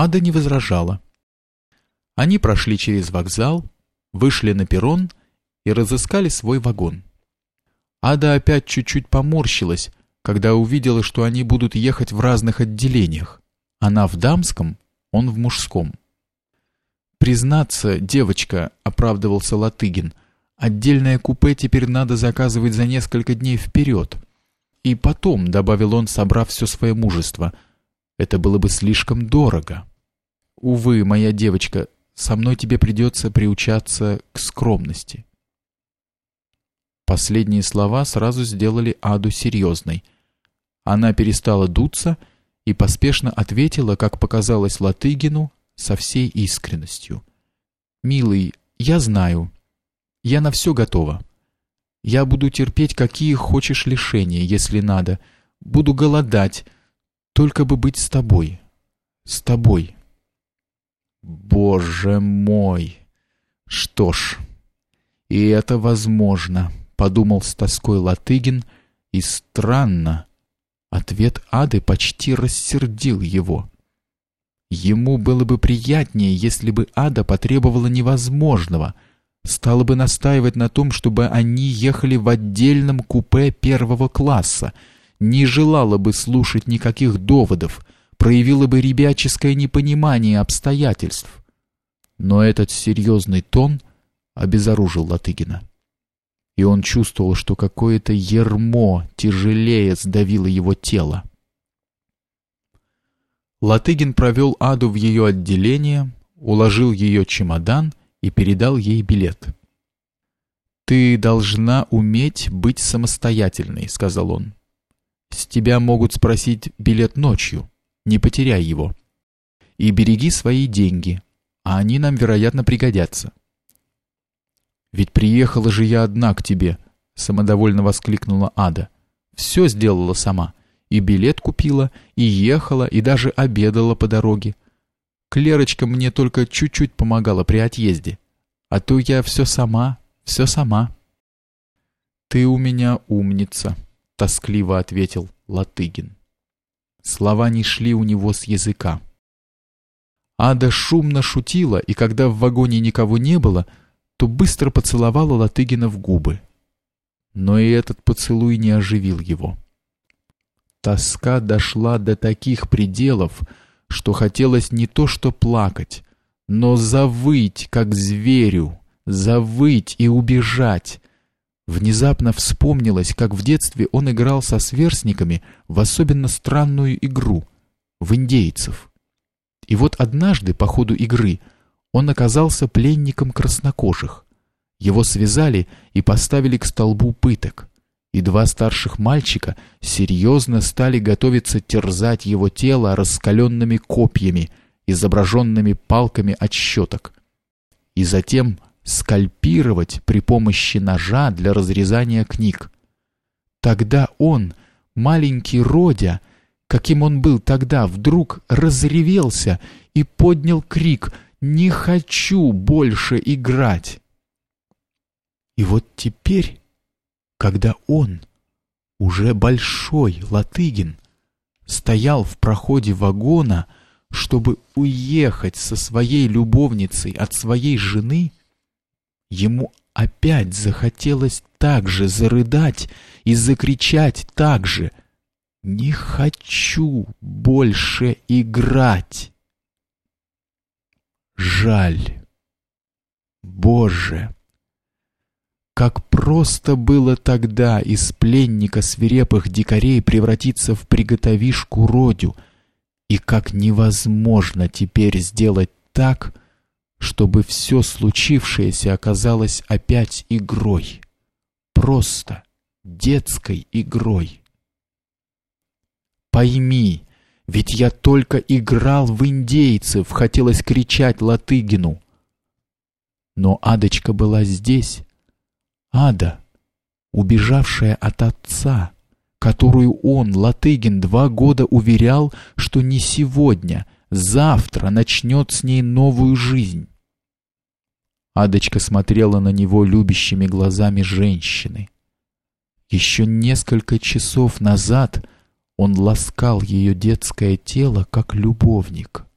Ада не возражала. Они прошли через вокзал, вышли на перрон и разыскали свой вагон. Ада опять чуть-чуть поморщилась, когда увидела, что они будут ехать в разных отделениях. Она в дамском, он в мужском. Признаться, девочка, оправдывался Латыгин. Отдельное купе теперь надо заказывать за несколько дней вперед. И потом, добавил он, собрав все свое мужество, это было бы слишком дорого. Увы, моя девочка, со мной тебе придется приучаться к скромности. Последние слова сразу сделали Аду серьезной. Она перестала дуться и поспешно ответила, как показалось Латыгину, со всей искренностью. «Милый, я знаю. Я на все готова. Я буду терпеть какие хочешь лишения, если надо. Буду голодать, только бы быть с тобой. С тобой». «Боже мой! Что ж, и это возможно», — подумал с тоской Латыгин, и странно. Ответ Ады почти рассердил его. Ему было бы приятнее, если бы Ада потребовала невозможного, стала бы настаивать на том, чтобы они ехали в отдельном купе первого класса, не желала бы слушать никаких доводов, проявила бы ребяческое непонимание обстоятельств. Но этот серьезный тон обезоружил Латыгина. И он чувствовал, что какое-то ермо тяжелее сдавило его тело. Латыгин провел Аду в ее отделение, уложил ее чемодан и передал ей билет. «Ты должна уметь быть самостоятельной», — сказал он. «С тебя могут спросить билет ночью. Не потеряй его. И береги свои деньги, а они нам, вероятно, пригодятся». «Ведь приехала же я одна к тебе», — самодовольно воскликнула Ада. «Все сделала сама. И билет купила, и ехала, и даже обедала по дороге. Клерочка мне только чуть-чуть помогала при отъезде. А то я все сама, все сама. Ты у меня умница, тоскливо ответил Латыгин. Слова не шли у него с языка. Ада шумно шутила, и когда в вагоне никого не было, то быстро поцеловала Латыгина в губы. Но и этот поцелуй не оживил его. Тоска дошла до таких пределов, что хотелось не то что плакать, но завыть, как зверю, завыть и убежать. Внезапно вспомнилось, как в детстве он играл со сверстниками в особенно странную игру — в индейцев. И вот однажды по ходу игры он оказался пленником краснокожих. Его связали и поставили к столбу пыток и два старших мальчика серьезно стали готовиться терзать его тело раскаленными копьями, изображенными палками от щеток, и затем скальпировать при помощи ножа для разрезания книг. Тогда он, маленький Родя, каким он был тогда, вдруг разревелся и поднял крик «Не хочу больше играть!» И вот теперь когда он, уже большой Латыгин, стоял в проходе вагона, чтобы уехать со своей любовницей от своей жены, ему опять захотелось так же зарыдать и закричать так же «Не хочу больше играть!» Жаль. Боже! Как просто было тогда из пленника свирепых дикарей превратиться в приготовишку родю, и как невозможно теперь сделать так, чтобы все случившееся оказалось опять игрой. Просто детской игрой. Пойми, ведь я только играл в индейцев, хотелось кричать Латыгину. Но Адочка была здесь, Ада, убежавшая от отца, которую он, Латыгин, два года уверял, что не сегодня, завтра начнет с ней новую жизнь. Адочка смотрела на него любящими глазами женщины. Еще несколько часов назад он ласкал ее детское тело, как любовник.